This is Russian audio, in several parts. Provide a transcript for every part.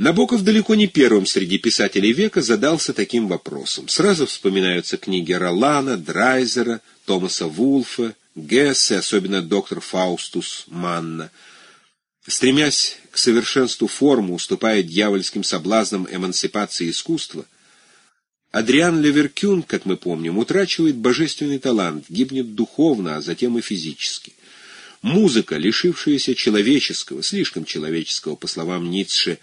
Набоков далеко не первым среди писателей века задался таким вопросом. Сразу вспоминаются книги Ролана, Драйзера, Томаса Вулфа, Гессе, особенно доктор Фаустус Манна. Стремясь к совершенству формы, уступая дьявольским соблазнам эмансипации искусства, Адриан Леверкюн, как мы помним, утрачивает божественный талант, гибнет духовно, а затем и физически. Музыка, лишившаяся человеческого, слишком человеческого, по словам Ницше,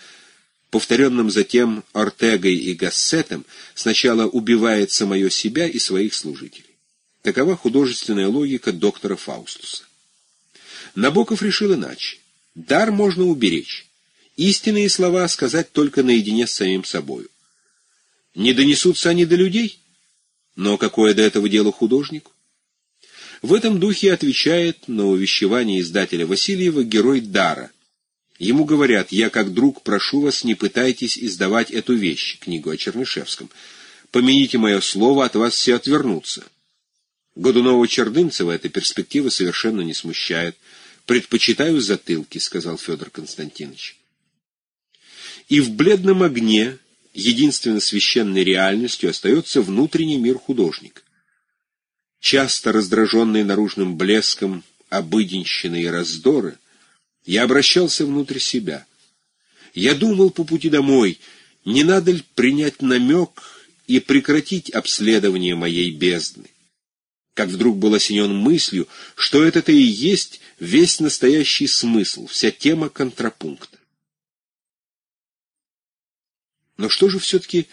повторенным затем Ортегой и Гассетом, сначала убивает самое себя и своих служителей. Такова художественная логика доктора Фаустуса. Набоков решил иначе. Дар можно уберечь. Истинные слова сказать только наедине с самим собою. Не донесутся они до людей? Но какое до этого дело художнику? В этом духе отвечает на увещевание издателя Васильева герой Дара, Ему говорят, я как друг прошу вас, не пытайтесь издавать эту вещь, книгу о Чернышевском. Помяните мое слово, от вас все отвернутся. Годунова-Чердынцева эта перспектива совершенно не смущает. «Предпочитаю затылки», — сказал Федор Константинович. И в бледном огне единственно священной реальностью остается внутренний мир художника. Часто раздраженный наружным блеском обыденщины и раздоры — я обращался внутрь себя. Я думал по пути домой, не надо ли принять намек и прекратить обследование моей бездны. Как вдруг был осенен мыслью, что это-то и есть весь настоящий смысл, вся тема контрапункта. Но что же все-таки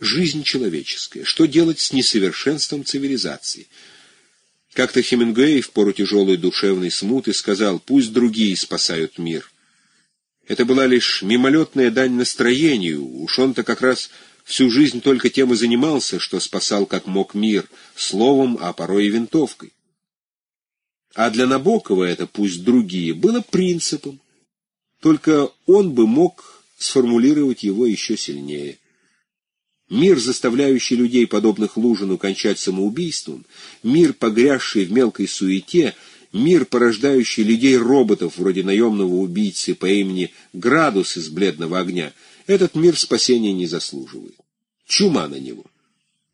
жизнь человеческая? Что делать с несовершенством цивилизации? Как-то Хемингуэй в пору тяжелой душевной смуты сказал «пусть другие спасают мир». Это была лишь мимолетная дань настроению, уж он-то как раз всю жизнь только тем и занимался, что спасал как мог мир, словом, а порой и винтовкой. А для Набокова это «пусть другие» было принципом, только он бы мог сформулировать его еще сильнее. Мир, заставляющий людей, подобных Лужину, кончать самоубийством, мир, погрязший в мелкой суете, мир, порождающий людей-роботов, вроде наемного убийцы по имени Градус из бледного огня, этот мир спасения не заслуживает. Чума на него.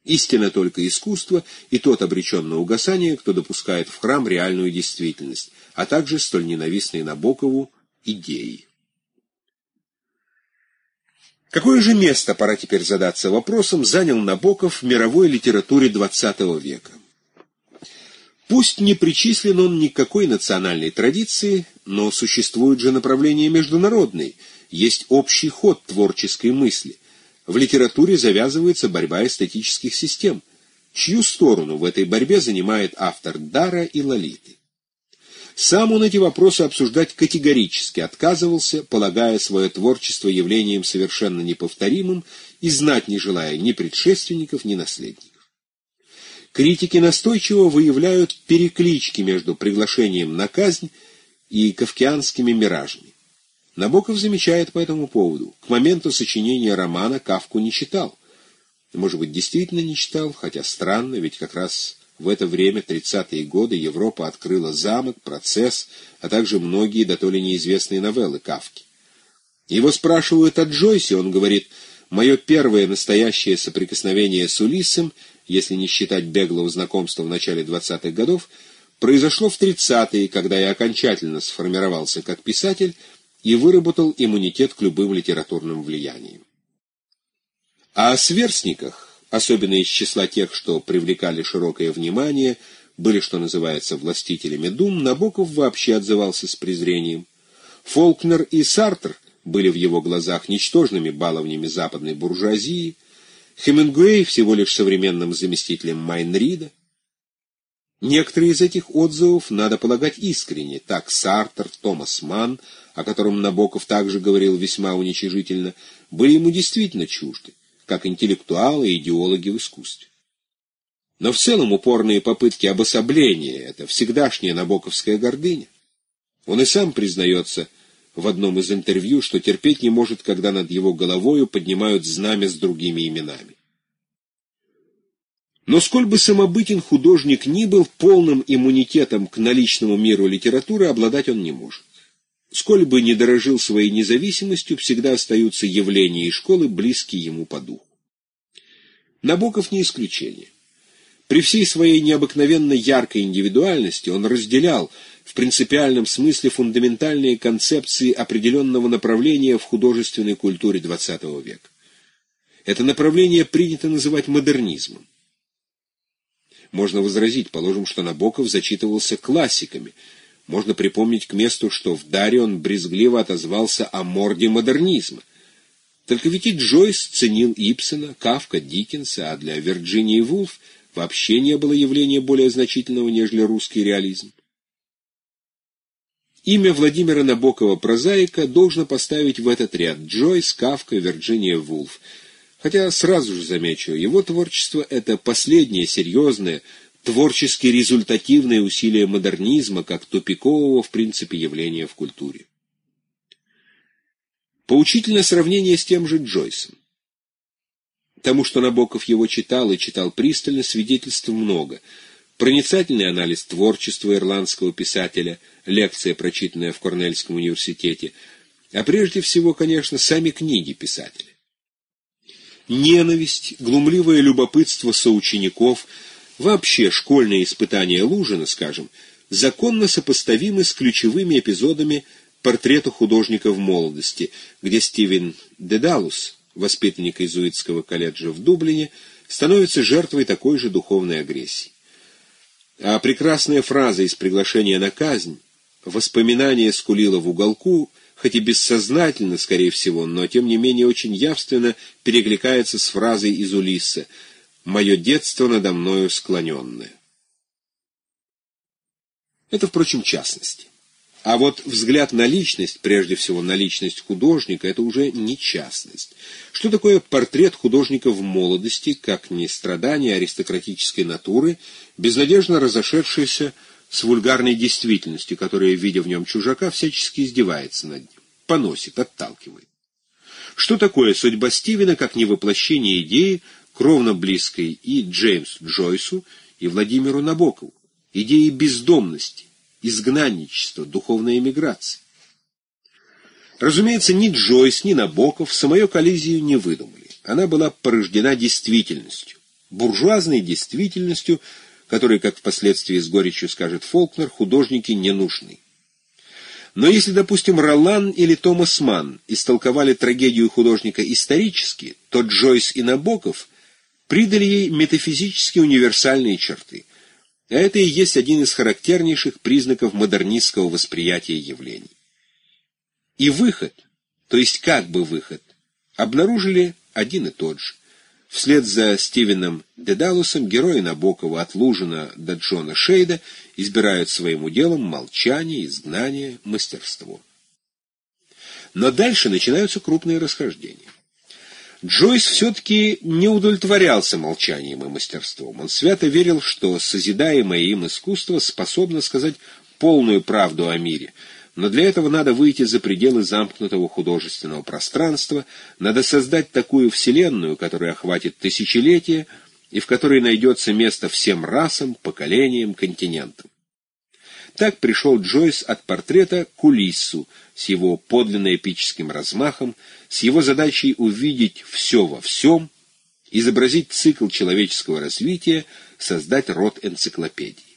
Истина только искусство, и тот обречен на угасание, кто допускает в храм реальную действительность, а также столь ненавистные Набокову идеи. Какое же место, пора теперь задаться вопросом, занял Набоков в мировой литературе XX века? Пусть не причислен он ни к какой национальной традиции, но существует же направление международное, есть общий ход творческой мысли. В литературе завязывается борьба эстетических систем. Чью сторону в этой борьбе занимает автор Дара и Лолиты? Сам он эти вопросы обсуждать категорически отказывался, полагая свое творчество явлением совершенно неповторимым и знать не желая ни предшественников, ни наследников. Критики настойчиво выявляют переклички между приглашением на казнь и кавкианскими миражами. Набоков замечает по этому поводу. К моменту сочинения романа Кавку не читал. Может быть, действительно не читал, хотя странно, ведь как раз в это время, 30-е годы, Европа открыла замок, процесс, а также многие да то ли неизвестные новеллы Кавки. Его спрашивают о Джойсе, он говорит, «Мое первое настоящее соприкосновение с Улиссом, если не считать беглого знакомства в начале 20-х годов, произошло в 30-е, когда я окончательно сформировался как писатель и выработал иммунитет к любым литературным влияниям». А о сверстниках особенно из числа тех, что привлекали широкое внимание, были, что называется, властителями дум, Набоков вообще отзывался с презрением. Фолкнер и Сартр были в его глазах ничтожными баловнями западной буржуазии, Хемингуэй всего лишь современным заместителем Майнрида. Некоторые из этих отзывов, надо полагать, искренне. Так Сартр, Томас Манн, о котором Набоков также говорил весьма уничижительно, были ему действительно чужды как интеллектуалы и идеологи в искусстве. Но в целом упорные попытки обособления — это всегдашняя набоковская гордыня. Он и сам признается в одном из интервью, что терпеть не может, когда над его головою поднимают знамя с другими именами. Но сколь бы самобытен художник ни был, полным иммунитетом к наличному миру литературы обладать он не может. Сколь бы не дорожил своей независимостью, всегда остаются явления и школы, близкие ему по духу. Набоков не исключение. При всей своей необыкновенно яркой индивидуальности он разделял в принципиальном смысле фундаментальные концепции определенного направления в художественной культуре XX века. Это направление принято называть модернизмом. Можно возразить, положим, что Набоков зачитывался классиками. Можно припомнить к месту, что в Даре он брезгливо отозвался о морде модернизма. Только ведь и Джойс ценил Ипсона, Кавка, Диккенса, а для Вирджинии Вулф вообще не было явления более значительного, нежели русский реализм. Имя Владимира Набокова прозаика должно поставить в этот ряд Джойс, Кавка, Вирджиния Вулф. Хотя сразу же замечу, его творчество — это последнее серьезное, творчески результативное усилие модернизма как тупикового в принципе явления в культуре. Поучительное сравнение с тем же Джойсом. Тому, что Набоков его читал и читал пристально, свидетельств много — проницательный анализ творчества ирландского писателя, лекция, прочитанная в Корнельском университете, а прежде всего, конечно, сами книги писателя. Ненависть, глумливое любопытство соучеников, вообще школьные испытания Лужина, скажем, законно сопоставимы с ключевыми эпизодами портрета художника в молодости, где Стивен Дедалус, воспитанник иезуитского колледжа в Дублине, становится жертвой такой же духовной агрессии. А прекрасная фраза из приглашения на казнь, воспоминание скулило в уголку, хоть и бессознательно, скорее всего, но тем не менее очень явственно перекликается с фразой из Улисса «Мое детство надо мною склоненное». Это, впрочем, частности. А вот взгляд на личность, прежде всего на личность художника, это уже не частность. Что такое портрет художника в молодости, как не страдание аристократической натуры, безнадежно разошедшееся с вульгарной действительностью, которая, видя в нем чужака, всячески издевается над ним, поносит, отталкивает. Что такое судьба Стивена, как не воплощение идеи, кровно близкой и Джеймсу Джойсу, и Владимиру Набокову, идеи бездомности, изгнанничество, духовная эмиграция. Разумеется, ни Джойс, ни Набоков самую коллизию не выдумали. Она была порождена действительностью, буржуазной действительностью, которой, как впоследствии с горечью скажет Фолкнер, художники не нужны. Но если, допустим, Ролан или Томас Манн истолковали трагедию художника исторически, то Джойс и Набоков придали ей метафизически универсальные черты. А это и есть один из характернейших признаков модернистского восприятия явлений. И выход, то есть как бы выход, обнаружили один и тот же. Вслед за Стивеном Дедалусом герои Набокова от Лужина до Джона Шейда избирают своим уделом молчание, изгнание, мастерство. Но дальше начинаются крупные расхождения. Джойс все-таки не удовлетворялся молчанием и мастерством. Он свято верил, что созидаемое им искусство способно сказать полную правду о мире. Но для этого надо выйти за пределы замкнутого художественного пространства, надо создать такую вселенную, которая охватит тысячелетия, и в которой найдется место всем расам, поколениям, континентам. Так пришел Джойс от портрета к Улиссу с его подлинно эпическим размахом, с его задачей увидеть все во всем, изобразить цикл человеческого развития, создать род энциклопедий.